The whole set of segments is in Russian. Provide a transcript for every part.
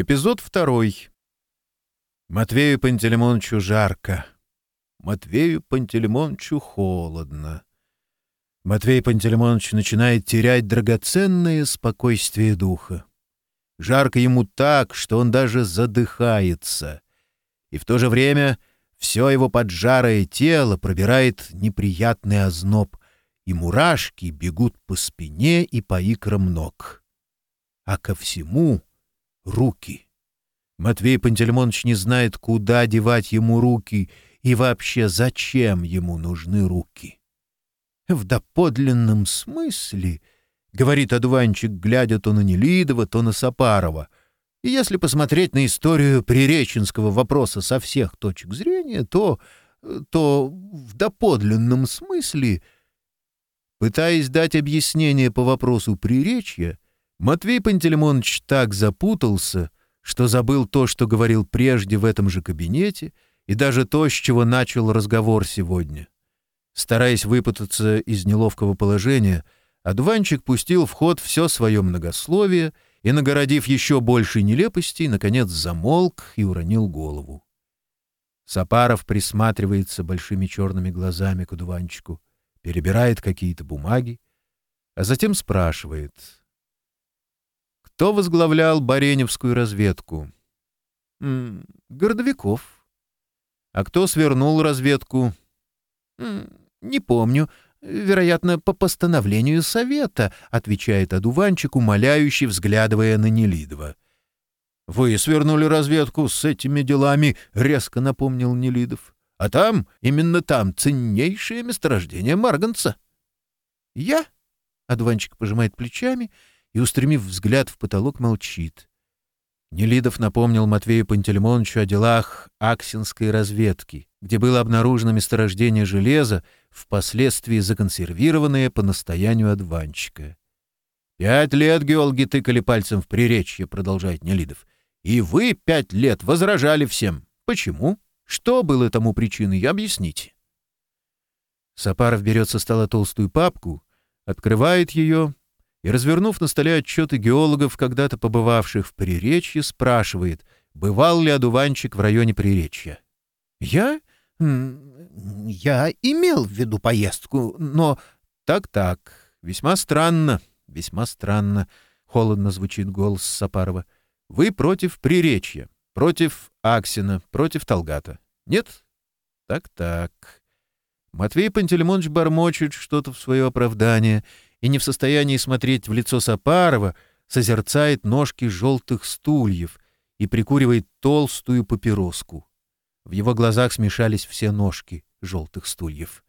Эпизод второй. Матвею Пантелеймоновичу жарко. Матвею Пантелеймоновичу холодно. Матвей Пантелеймонович начинает терять драгоценное спокойствие духа. Жарко ему так, что он даже задыхается. И в то же время все его поджарое тело пробирает неприятный озноб, и мурашки бегут по спине и по икрам ног. А ко всему руки. Матвей Пантельмонович не знает, куда девать ему руки и вообще зачем ему нужны руки. В доподлинном смысле, — говорит одуванчик, глядя то на Нелидова, то на Сапарова, и если посмотреть на историю приреченского вопроса со всех точек зрения, то, то в доподлинном смысле, пытаясь дать объяснение по вопросу приречья, — Матвей Пантелеймонович так запутался, что забыл то, что говорил прежде в этом же кабинете, и даже то, с чего начал разговор сегодня. Стараясь выпутаться из неловкого положения, Адуванчик пустил в ход все свое многословие и, нагородив еще большей нелепостей, наконец замолк и уронил голову. Сапаров присматривается большими черными глазами к Адуванчику, перебирает какие-то бумаги, а затем спрашивает — кто возглавлял Бареневскую разведку? М -м, Гордовиков. А кто свернул разведку? М не помню. Вероятно, по постановлению совета, отвечает одуванчик, умоляюще взглядывая на Нелидова. «Вы свернули разведку с этими делами», — резко напомнил Нелидов. «А там, именно там, ценнейшее месторождение Марганца». «Я?» — одуванчик пожимает плечами — и, устремив взгляд в потолок, молчит. Нелидов напомнил Матвею Пантелеймоновичу о делах Аксинской разведки, где было обнаружено месторождение железа, впоследствии законсервированное по настоянию одуванчика. «Пять лет геологи тыкали пальцем в приречье», — продолжает Нелидов. «И вы пять лет возражали всем. Почему? Что было тому причиной, объясните». Сапаров берет со стола толстую папку, открывает ее и, развернув на столе отчеты геологов, когда-то побывавших в Приречье, спрашивает, бывал ли одуванчик в районе Приречья. «Я? Я имел в виду поездку, но...» «Так-так, весьма странно, весьма странно», — холодно звучит голос Сапарова. «Вы против Приречья, против Аксина, против Толгата. Нет? Так-так». Матвей Пантелеймонович бормочет что-то в свое оправдание — и не в состоянии смотреть в лицо Сапарова, созерцает ножки желтых стульев и прикуривает толстую папироску. В его глазах смешались все ножки желтых стульев.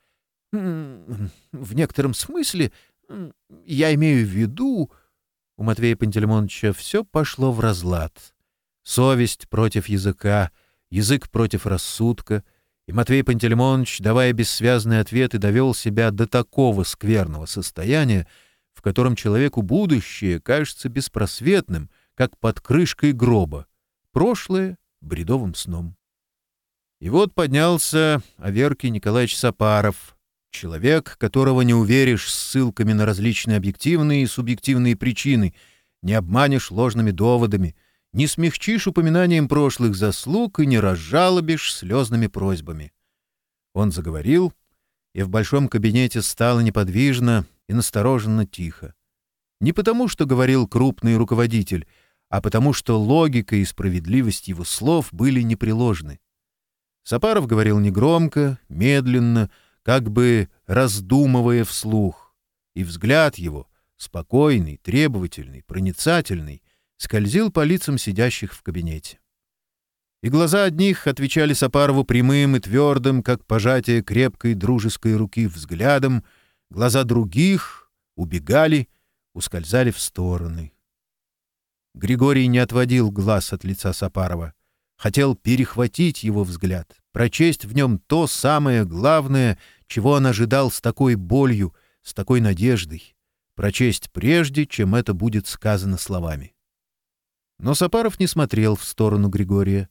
«В некотором смысле я имею в виду...» У Матвея Пантелеймоновича все пошло в разлад. Совесть против языка, язык против рассудка — и Матвей Пантелеймонович, давая бессвязные ответы, довел себя до такого скверного состояния, в котором человеку будущее кажется беспросветным, как под крышкой гроба, прошлое — бредовым сном. И вот поднялся Аверкий Николаевич Сапаров, человек, которого не уверишь ссылками на различные объективные и субъективные причины, не обманешь ложными доводами — не смягчишь упоминанием прошлых заслуг и не разжалобишь слезными просьбами. Он заговорил, и в большом кабинете стало неподвижно и настороженно тихо. Не потому, что говорил крупный руководитель, а потому, что логика и справедливость его слов были непреложны. Сапаров говорил негромко, медленно, как бы раздумывая вслух, и взгляд его, спокойный, требовательный, проницательный, скользил по лицам сидящих в кабинете. И глаза одних отвечали Сапарову прямым и твердым, как пожатие крепкой дружеской руки взглядом, глаза других убегали, ускользали в стороны. Григорий не отводил глаз от лица Сапарова, хотел перехватить его взгляд, прочесть в нем то самое главное, чего он ожидал с такой болью, с такой надеждой, прочесть прежде, чем это будет сказано словами. Но Сапаров не смотрел в сторону Григория.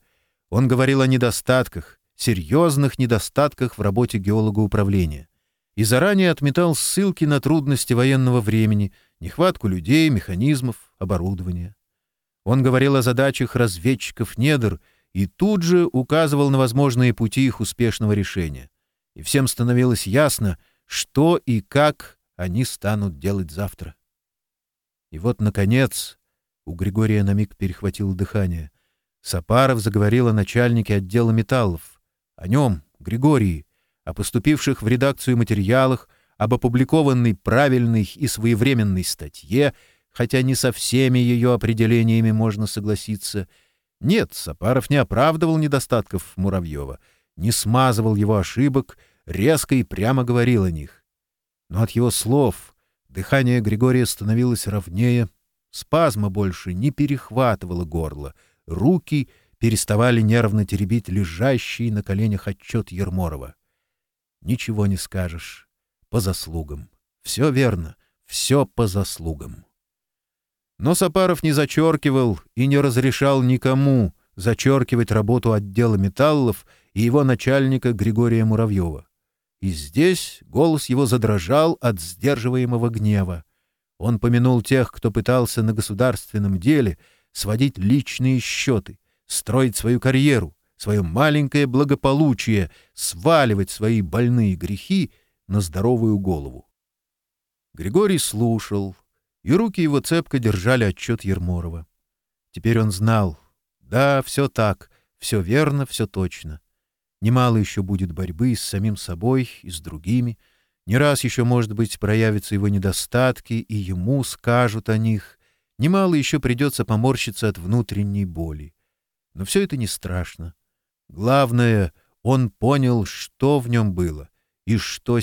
Он говорил о недостатках, серьезных недостатках в работе геолога управления. И заранее отметал ссылки на трудности военного времени, нехватку людей, механизмов, оборудования. Он говорил о задачах разведчиков недр и тут же указывал на возможные пути их успешного решения. И всем становилось ясно, что и как они станут делать завтра. И вот, наконец, у Григория на миг перехватило дыхание. Сапаров заговорил о начальнике отдела металлов. О нем, Григории, о поступивших в редакцию материалах, об опубликованной правильной и своевременной статье, хотя не со всеми ее определениями можно согласиться. Нет, Сапаров не оправдывал недостатков Муравьева, не смазывал его ошибок, резко и прямо говорил о них. Но от его слов дыхание Григория становилось ровнее, Спазма больше не перехватывала горло. Руки переставали нервно теребить лежащий на коленях отчет Ерморова. Ничего не скажешь. По заслугам. Все верно. Все по заслугам. Но Сапаров не зачеркивал и не разрешал никому зачеркивать работу отдела металлов и его начальника Григория Муравьева. И здесь голос его задрожал от сдерживаемого гнева. Он помянул тех, кто пытался на государственном деле сводить личные счеты, строить свою карьеру, свое маленькое благополучие, сваливать свои больные грехи на здоровую голову. Григорий слушал, и руки его цепко держали отчет Ерморова. Теперь он знал, да, все так, все верно, все точно. Немало еще будет борьбы с самим собой и с другими — Не раз еще, может быть, проявятся его недостатки, и ему скажут о них. Немало еще придется поморщиться от внутренней боли. Но все это не страшно. Главное, он понял, что в нем было и что